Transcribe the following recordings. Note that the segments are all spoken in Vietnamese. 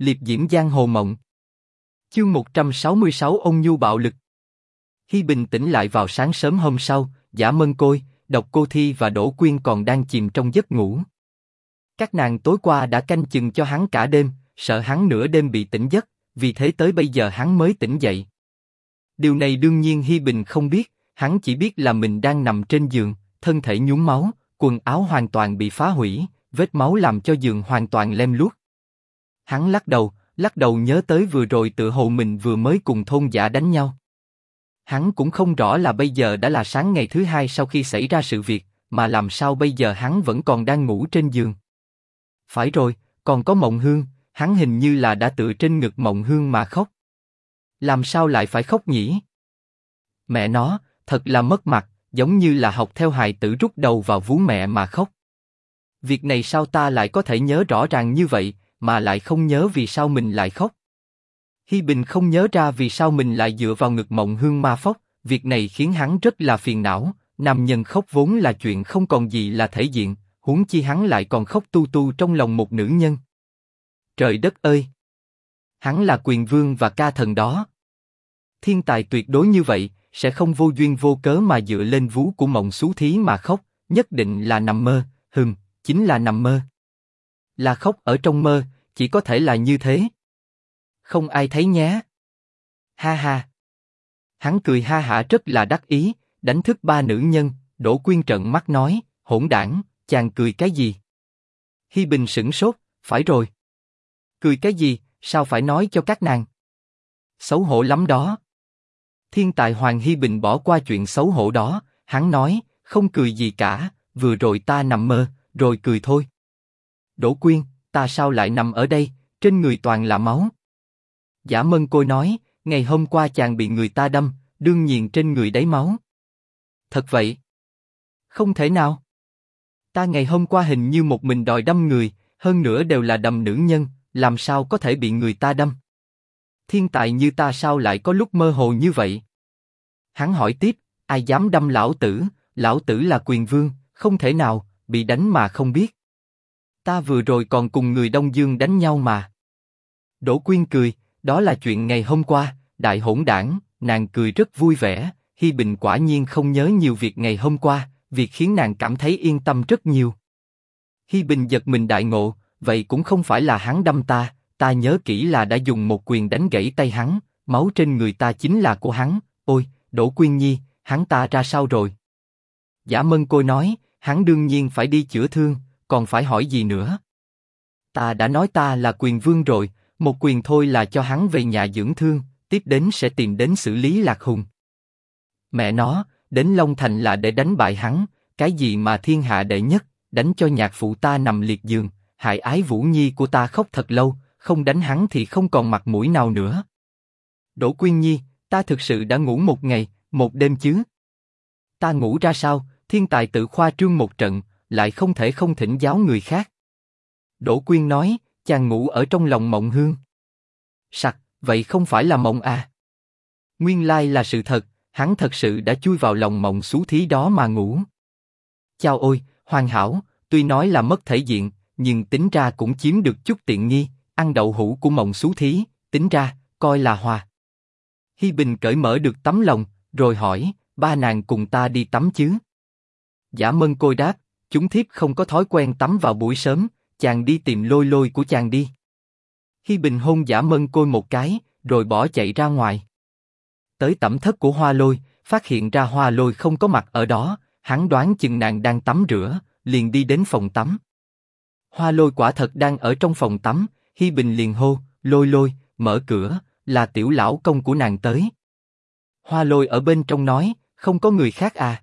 liệp diễm giang hồ mộng. Chương 166 ông nhu bạo lực. Hi bình tĩnh lại vào sáng sớm hôm sau, giả mân côi, độc cô thi và đỗ quyên còn đang chìm trong giấc ngủ. Các nàng tối qua đã canh chừng cho hắn cả đêm, sợ hắn nửa đêm bị tỉnh giấc, vì thế tới bây giờ hắn mới tỉnh dậy. Điều này đương nhiên Hi Bình không biết, hắn chỉ biết là mình đang nằm trên giường, thân thể nhúng máu, quần áo hoàn toàn bị phá hủy, vết máu làm cho giường hoàn toàn lem luốc. Hắn lắc đầu, lắc đầu nhớ tới vừa rồi tự hồ mình vừa mới cùng thôn giả đánh nhau. Hắn cũng không rõ là bây giờ đã là sáng ngày thứ hai sau khi xảy ra sự việc, mà làm sao bây giờ hắn vẫn còn đang ngủ trên giường. Phải rồi, còn có Mộng Hương, hắn hình như là đã tự trên ngực Mộng Hương mà khóc. Làm sao lại phải khóc nhỉ? Mẹ nó, thật là mất mặt, giống như là học theo hài tử rút đầu vào vú mẹ mà khóc. Việc này sao ta lại có thể nhớ rõ ràng như vậy, mà lại không nhớ vì sao mình lại khóc? Hi Bình không nhớ ra vì sao mình lại dựa vào ngực Mộng Hương ma phóc, việc này khiến hắn rất là phiền não. Nam nhân khóc vốn là chuyện không còn gì là thể diện, huống chi hắn lại còn khóc tu tu trong lòng một nữ nhân. Trời đất ơi! Hắn là quyền vương và ca thần đó. Thiên tài tuyệt đối như vậy, sẽ không vô duyên vô cớ mà dựa lên vú của mộng xú thí mà khóc, nhất định là nằm mơ, hừm, chính là nằm mơ. Là khóc ở trong mơ, chỉ có thể là như thế. Không ai thấy nhé. Ha ha. Hắn cười ha hả rất là đắc ý, đánh thức ba nữ nhân, Đỗ Quyên trợn mắt nói, hỗn đảng, chàng cười cái gì? Hi Bình sững sốt, phải rồi. Cười cái gì, sao phải nói cho các nàng? Xấu hổ lắm đó. Thiên tài Hoàng Hi Bình bỏ qua chuyện xấu hổ đó, hắn nói, không cười gì cả, vừa rồi ta nằm mơ, rồi cười thôi. Đỗ Quyên, ta sao lại nằm ở đây, trên người toàn là máu. Giả Mân Côi nói, ngày hôm qua chàng bị người ta đâm, đương nhiên trên người đấy máu. Thật vậy? Không thể nào. Ta ngày hôm qua hình như một mình đòi đâm người, hơn nữa đều là đâm nữ nhân, làm sao có thể bị người ta đâm? Thiên tài như ta sao lại có lúc mơ hồ như vậy? Hắn hỏi tiếp, ai dám đâm lão tử? Lão tử là quyền vương, không thể nào bị đánh mà không biết. Ta vừa rồi còn cùng người Đông Dương đánh nhau mà. Đỗ Quyên cười, đó là chuyện ngày hôm qua, đại hỗn đảng, nàng cười rất vui vẻ. Hi Bình quả nhiên không nhớ nhiều việc ngày hôm qua, việc khiến nàng cảm thấy yên tâm rất nhiều. Hi Bình giật mình đại ngộ, vậy cũng không phải là hắn đâm ta, ta nhớ kỹ là đã dùng một quyền đánh gãy tay hắn, máu trên người ta chính là của hắn. Ôi, Đỗ Quyên Nhi, hắn ta ra sao rồi? Giả Mân Côi nói, hắn đương nhiên phải đi chữa thương, còn phải hỏi gì nữa? Ta đã nói ta là quyền vương rồi, một quyền thôi là cho hắn về nhà dưỡng thương, tiếp đến sẽ tìm đến xử lý lạc hùng. Mẹ nó, đến Long Thành là để đánh bại hắn, cái gì mà thiên hạ đệ nhất, đánh cho nhạc phụ ta nằm liệt giường, hại ái Vũ Nhi của ta khóc thật lâu, không đánh hắn thì không còn mặt mũi nào nữa. Đỗ Quyên Nhi, ta thực sự đã ngủ một ngày, một đêm chứ? Ta ngủ ra sao? Thiên tài tự khoa trương một trận, lại không thể không thỉnh giáo người khác. Đỗ Quyên nói, chàng ngủ ở trong lòng mộng hương. Sặc, vậy không phải là mộng à? Nguyên lai là sự thật, hắn thật sự đã chui vào lòng mộng xú thí đó mà ngủ. Chào ôi, hoàn hảo, tuy nói là mất thể diện, nhưng tính ra cũng chiếm được chút tiện nghi, ăn đậu hũ của mộng xú thí, tính ra, coi là hòa. Hi Bình cởi mở được tấm lòng, rồi hỏi, ba nàng cùng ta đi tắm chứ? Giả Mân Côi đáp, chúng thiếp không có thói quen tắm vào buổi sớm, chàng đi tìm lôi lôi của chàng đi. Hi Bình hôn Giả Mân Côi một cái, rồi bỏ chạy ra ngoài. Tới tẩm thất của Hoa Lôi, phát hiện ra Hoa Lôi không có mặt ở đó, hắn đoán chừng nàng đang tắm rửa, liền đi đến phòng tắm. Hoa Lôi quả thật đang ở trong phòng tắm, Hi Bình liền hô, Lôi Lôi, mở cửa, là tiểu lão công của nàng tới. Hoa Lôi ở bên trong nói, không có người khác à?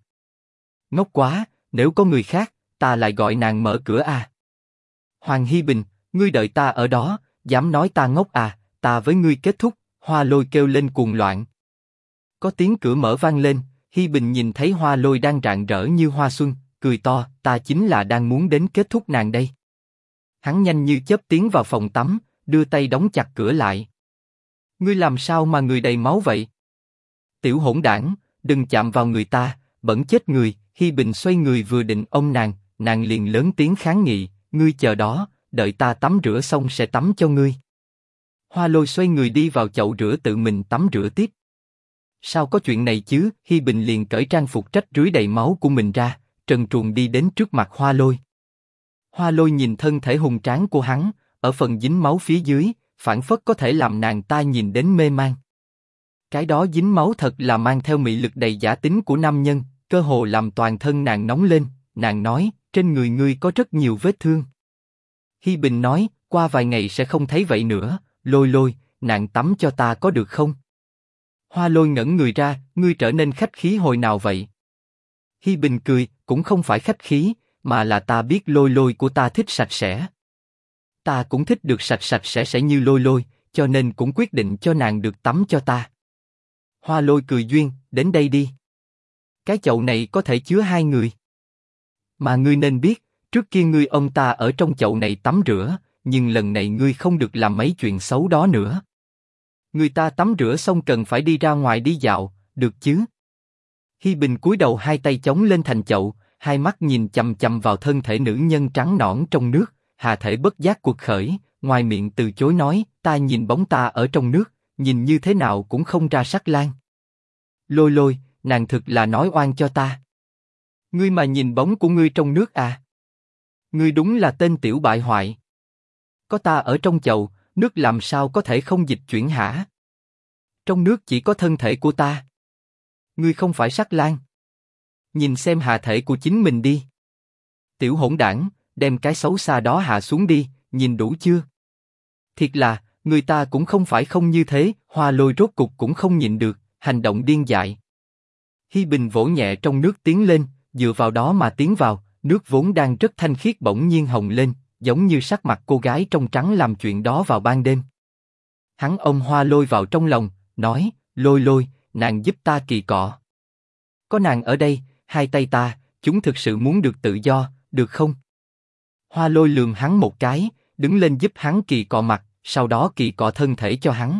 Ngốc quá, nếu có người khác, ta lại gọi nàng mở cửa à? Hoàng Hi Bình, ngươi đợi ta ở đó, dám nói ta ngốc à? Ta với ngươi kết thúc. Hoa Lôi kêu lên cuồng loạn. Có tiếng cửa mở vang lên, Hi Bình nhìn thấy Hoa Lôi đang rạng rỡ như hoa xuân, cười to, ta chính là đang muốn đến kết thúc nàng đây. Hắn nhanh như chớp tiến vào phòng tắm, đưa tay đóng chặt cửa lại. Ngươi làm sao mà người đầy máu vậy? Tiểu hỗn đảng, đừng chạm vào người ta, bẩn chết người. Hi Bình xoay người vừa định ôm nàng, nàng liền lớn tiếng kháng nghị, ngươi chờ đó, đợi ta tắm rửa xong sẽ tắm cho ngươi. Hoa lôi xoay người đi vào chậu rửa tự mình tắm rửa tiếp. Sao có chuyện này chứ? Hi Bình liền cởi trang phục trách rưới đầy máu của mình ra, trần truồng đi đến trước mặt Hoa lôi. Hoa lôi nhìn thân thể hùng tráng của hắn, ở phần dính máu phía dưới, phản phất có thể làm nàng ta nhìn đến mê man. Cái đó dính máu thật là mang theo mị lực đầy giả tính của nam nhân, cơ hồ làm toàn thân nàng nóng lên. Nàng nói, trên người ngươi có rất nhiều vết thương. Hi Bình nói, qua vài ngày sẽ không thấy vậy nữa. Lôi lôi, nàng tắm cho ta có được không? Hoa lôi ngẩn người ra, ngươi trở nên khách khí hồi nào vậy? Hi Bình cười, cũng không phải khách khí, mà là ta biết lôi lôi của ta thích sạch sẽ. Ta cũng thích được sạch sạch sẽ sẽ như lôi lôi, cho nên cũng quyết định cho nàng được tắm cho ta. Hoa lôi cười duyên, đến đây đi. Cái chậu này có thể chứa hai người. Mà ngươi nên biết, trước kia ngươi ông ta ở trong chậu này tắm rửa, nhưng lần này ngươi không được làm mấy chuyện xấu đó nữa. Người ta tắm rửa xong cần phải đi ra ngoài đi dạo, được chứ? Hi Bình cúi đầu hai tay chống lên thành chậu, hai mắt nhìn chầm chầm vào thân thể nữ nhân trắng nõn trong nước, hà thể bất giác cuộc khởi, ngoài miệng từ chối nói, ta nhìn bóng ta ở trong nước, nhìn như thế nào cũng không ra sắc lan. Lôi lôi, nàng thực là nói oan cho ta. Ngươi mà nhìn bóng của ngươi trong nước à? Ngươi đúng là tên tiểu bại hoại. Có ta ở trong chậu, nước làm sao có thể không dịch chuyển hả? Trong nước chỉ có thân thể của ta. Ngươi không phải sắc lang. Nhìn xem hạ thể của chính mình đi. Tiểu hỗn đảng, đem cái xấu xa đó hạ xuống đi, nhìn đủ chưa? Thiệt là, người ta cũng không phải không như thế, hoa lôi rốt cục cũng không nhịn được, hành động điên dại. Hi Bình vỗ nhẹ trong nước tiến lên, dựa vào đó mà tiến vào, nước vốn đang rất thanh khiết bỗng nhiên hồng lên, giống như sắc mặt cô gái trong trắng làm chuyện đó vào ban đêm. Hắn ôm hoa lôi vào trong lòng, nói, lôi lôi, nàng giúp ta kỳ cọ. Có nàng ở đây, hai tay ta, chúng thực sự muốn được tự do, được không? Hoa lôi lườm hắn một cái, đứng lên giúp hắn kỳ cọ mặt, sau đó kỳ cọ thân thể cho hắn.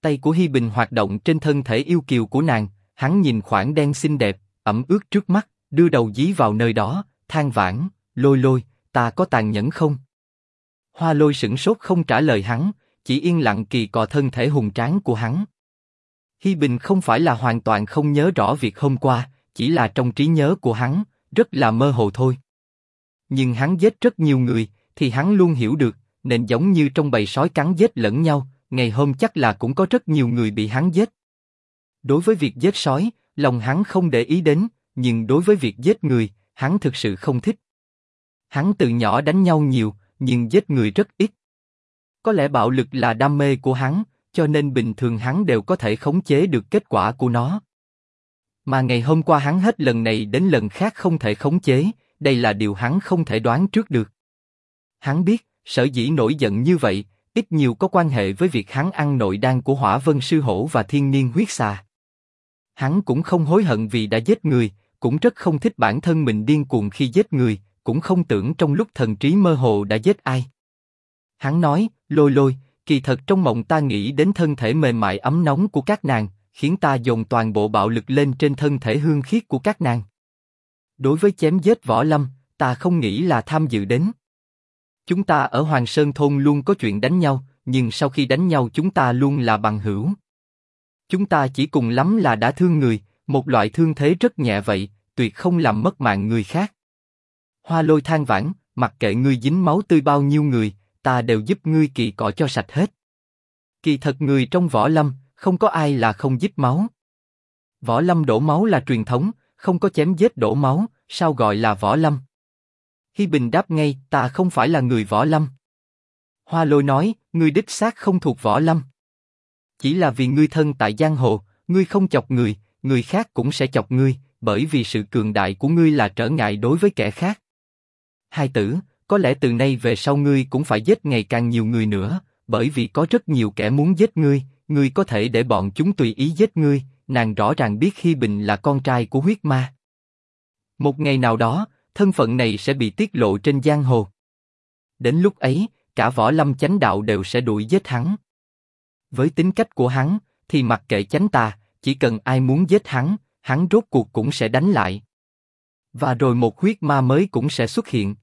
Tay của Hi Bình hoạt động trên thân thể yêu kiều của nàng, hắn nhìn khoảng đen xinh đẹp, ẩm ướt trước mắt, đưa đầu dí vào nơi đó, than vãn, lôi lôi, ta có tàn nhẫn không? Hoa lôi sững sốt không trả lời hắn, chỉ yên lặng kỳ cọ thân thể hùng tráng của hắn. Hi Bình không phải là hoàn toàn không nhớ rõ việc hôm qua, chỉ là trong trí nhớ của hắn, rất là mơ hồ thôi. Nhưng hắn giết rất nhiều người, thì hắn luôn hiểu được, nên giống như trong bầy sói cắn giết lẫn nhau, ngày hôm chắc là cũng có rất nhiều người bị hắn giết. Đối với việc giết sói, lòng hắn không để ý đến, nhưng đối với việc giết người, hắn thực sự không thích. Hắn từ nhỏ đánh nhau nhiều, nhưng giết người rất ít. Có lẽ bạo lực là đam mê của hắn, cho nên bình thường hắn đều có thể khống chế được kết quả của nó. Mà ngày hôm qua hắn hết lần này đến lần khác không thể khống chế, đây là điều hắn không thể đoán trước được. Hắn biết, sở dĩ nổi giận như vậy, ít nhiều có quan hệ với việc hắn ăn nội đan của hỏa vân sư hổ và thiên niên huyết xà. Hắn cũng không hối hận vì đã giết người, cũng rất không thích bản thân mình điên cuồng khi giết người, cũng không tưởng trong lúc thần trí mơ hồ đã giết ai. Hắn nói, lôi lôi, kỳ thật trong mộng ta nghĩ đến thân thể mềm mại ấm nóng của các nàng, khiến ta dồn toàn bộ bạo lực lên trên thân thể hương khiết của các nàng. Đối với chém giết võ lâm, ta không nghĩ là tham dự đến. Chúng ta ở Hoàng Sơn thôn luôn có chuyện đánh nhau, nhưng sau khi đánh nhau chúng ta luôn là bằng hữu. Chúng ta chỉ cùng lắm là đã thương người, một loại thương thế rất nhẹ vậy, tuyệt không làm mất mạng người khác. Hoa lôi than vãn, mặc kệ ngươi dính máu tươi bao nhiêu người, ta đều giúp ngươi kỳ cọ cho sạch hết. Kỳ thật người trong võ lâm, không có ai là không dính máu. Võ lâm đổ máu là truyền thống, không có chém giết đổ máu, sao gọi là võ lâm? Hi Bình đáp ngay, ta không phải là người võ lâm. Hoa Lôi nói, ngươi đích xác không thuộc võ lâm. Chỉ là vì ngươi thân tại giang hồ, ngươi không chọc người, người khác cũng sẽ chọc ngươi, bởi vì sự cường đại của ngươi là trở ngại đối với kẻ khác. Hai tử, có lẽ từ nay về sau ngươi cũng phải giết ngày càng nhiều người nữa, bởi vì có rất nhiều kẻ muốn giết ngươi, ngươi có thể để bọn chúng tùy ý giết ngươi. Nàng rõ ràng biết Hi Bình là con trai của huyết ma. Một ngày nào đó, thân phận này sẽ bị tiết lộ trên giang hồ. Đến lúc ấy, cả võ lâm chánh đạo đều sẽ đuổi giết hắn. Với tính cách của hắn, thì mặc kệ chánh tà, chỉ cần ai muốn giết hắn, hắn rốt cuộc cũng sẽ đánh lại. Và rồi một huyết ma mới cũng sẽ xuất hiện.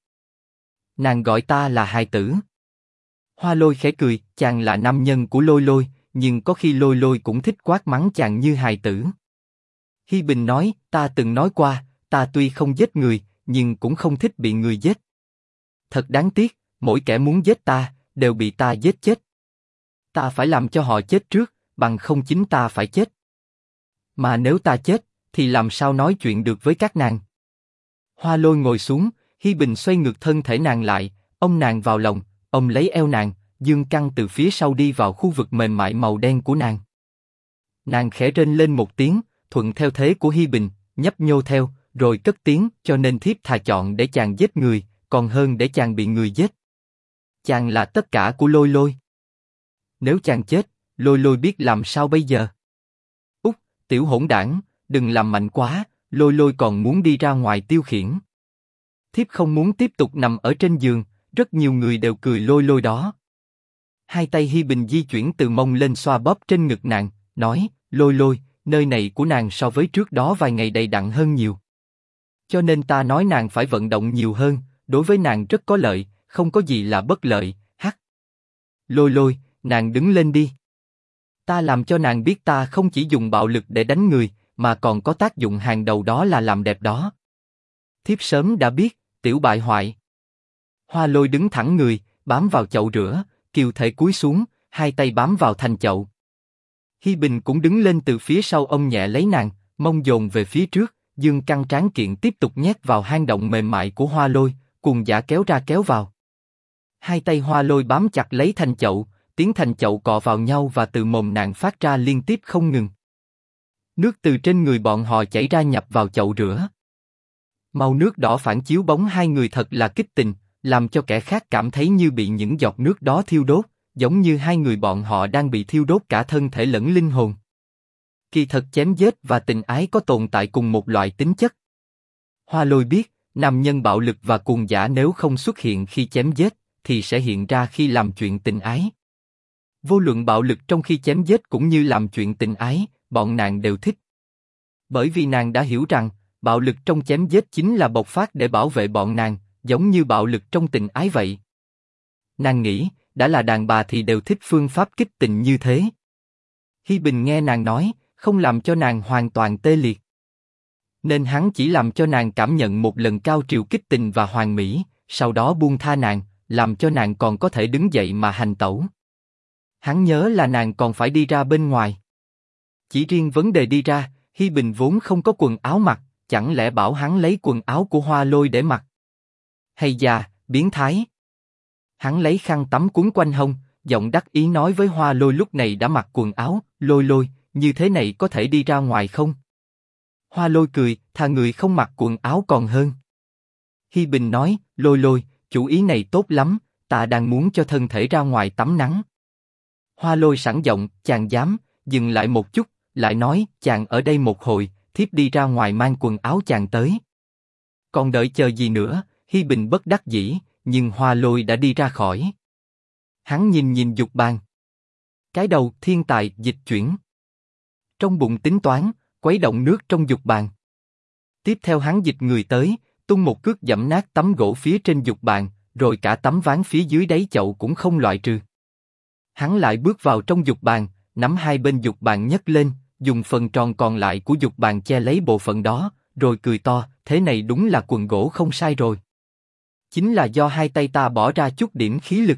Nàng gọi ta là hài tử. Hoa lôi khẽ cười, chàng là nam nhân của lôi lôi, nhưng có khi lôi lôi cũng thích quát mắng chàng như hài tử. Hi Bình nói, ta từng nói qua, ta tuy không giết người, nhưng cũng không thích bị người giết. Thật đáng tiếc, mỗi kẻ muốn giết ta, đều bị ta giết chết. Ta phải làm cho họ chết trước, bằng không chính ta phải chết. Mà nếu ta chết, thì làm sao nói chuyện được với các nàng? Hoa lôi ngồi xuống, Hi Bình xoay ngược thân thể nàng lại, ông nàng vào lòng, ông lấy eo nàng, dương căng từ phía sau đi vào khu vực mềm mại màu đen của nàng. Nàng khẽ rên lên một tiếng, thuận theo thế của Hi Bình, nhấp nhô theo, rồi cất tiếng, cho nên thiếp thà chọn để chàng giết người, còn hơn để chàng bị người giết. Chàng là tất cả của lôi lôi. Nếu chàng chết, lôi lôi biết làm sao bây giờ? Úc, tiểu hỗn đảng, đừng làm mạnh quá, lôi lôi còn muốn đi ra ngoài tiêu khiển. Thiếp không muốn tiếp tục nằm ở trên giường, rất nhiều người đều cười lôi lôi đó. Hai tay Hi Bình di chuyển từ mông lên xoa bóp trên ngực nàng, nói, lôi lôi, nơi này của nàng so với trước đó vài ngày đầy đặn hơn nhiều. Cho nên ta nói nàng phải vận động nhiều hơn, đối với nàng rất có lợi, không có gì là bất lợi, hắc. Lôi lôi, nàng đứng lên đi. Ta làm cho nàng biết ta không chỉ dùng bạo lực để đánh người, mà còn có tác dụng hàng đầu đó là làm đẹp đó. Thiếp sớm đã biết, tiểu bại hoại. Hoa lôi đứng thẳng người, bám vào chậu rửa, kiều thể cúi xuống, hai tay bám vào thành chậu. Hi Bình cũng đứng lên từ phía sau ông nhẹ lấy nàng, mông dồn về phía trước, dương căng tráng kiện tiếp tục nhét vào hang động mềm mại của hoa lôi, cùng giả kéo ra kéo vào. Hai tay hoa lôi bám chặt lấy thành chậu, tiếng thành chậu cọ vào nhau và từ mồm nàng phát ra liên tiếp không ngừng. Nước từ trên người bọn họ chảy ra nhập vào chậu rửa. Màu nước đỏ phản chiếu bóng hai người thật là kích tình, làm cho kẻ khác cảm thấy như bị những giọt nước đó thiêu đốt, giống như hai người bọn họ đang bị thiêu đốt cả thân thể lẫn linh hồn. Kỳ thật chém giết và tình ái có tồn tại cùng một loại tính chất. Hoa Lôi biết, nam nhân bạo lực và cuồng giả nếu không xuất hiện khi chém giết, thì sẽ hiện ra khi làm chuyện tình ái. Vô luận bạo lực trong khi chém giết cũng như làm chuyện tình ái, bọn nàng đều thích. Bởi vì nàng đã hiểu rằng, bạo lực trong chém giết chính là bộc phát để bảo vệ bọn nàng, giống như bạo lực trong tình ái vậy. Nàng nghĩ, đã là đàn bà thì đều thích phương pháp kích tình như thế. Hi Bình nghe nàng nói, không làm cho nàng hoàn toàn tê liệt. Nên hắn chỉ làm cho nàng cảm nhận một lần cao triều kích tình và hoàn mỹ, sau đó buông tha nàng, làm cho nàng còn có thể đứng dậy mà hành tẩu. Hắn nhớ là nàng còn phải đi ra bên ngoài. Chỉ riêng vấn đề đi ra, Hi Bình vốn không có quần áo mặc, chẳng lẽ bảo hắn lấy quần áo của Hoa Lôi để mặc? Hay già, biến thái. Hắn lấy khăn tắm cuốn quanh hông, giọng đắc ý nói với Hoa Lôi lúc này đã mặc quần áo, lôi lôi, như thế này có thể đi ra ngoài không? Hoa Lôi cười, thà người không mặc quần áo còn hơn. Hi Bình nói, lôi lôi, chủ ý này tốt lắm, ta đang muốn cho thân thể ra ngoài tắm nắng. Hoa Lôi sẵn giọng, chàng dám, dừng lại một chút, lại nói, chàng ở đây một hồi, thiếp đi ra ngoài mang quần áo chàng tới. Còn đợi chờ gì nữa? Hi Bình bất đắc dĩ, nhưng Hoa Lôi đã đi ra khỏi. Hắn nhìn nhìn dục bàn. Cái đầu thiên tài dịch chuyển. Trong bụng tính toán, quấy động nước trong dục bàn. Tiếp theo hắn dịch người tới, tung một cước dẫm nát tấm gỗ phía trên dục bàn, rồi cả tấm ván phía dưới đáy chậu cũng không loại trừ. Hắn lại bước vào trong dục bàn, nắm hai bên dục bàn nhấc lên, dùng phần tròn còn lại của dục bàn che lấy bộ phận đó, rồi cười to, thế này đúng là quần gỗ không sai rồi. Chính là do hai tay ta bỏ ra chút điểm khí lực.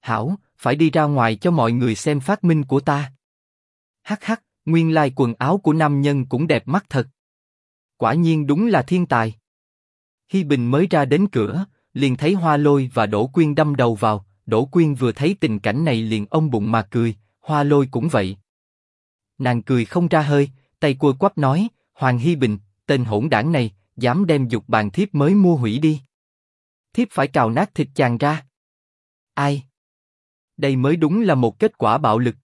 Hảo, phải đi ra ngoài cho mọi người xem phát minh của ta. Hắc hắc, nguyên lai quần áo của nam nhân cũng đẹp mắt thật. Quả nhiên đúng là thiên tài. Hi Bình mới ra đến cửa, liền thấy Hoa Lôi và Đỗ Quyên đâm đầu vào. Đỗ Quyên vừa thấy tình cảnh này liền ông bụng mà cười, Hoa Lôi cũng vậy. Nàng cười không ra hơi, tay cua quắp nói, Hoàng Hi Bình, tên hỗn đảng này, dám đem dục bàn thiếp mới mua hủy đi. Thiếp phải cào nát thịt chàng ra. Ai? Đây mới đúng là một kết quả bạo lực.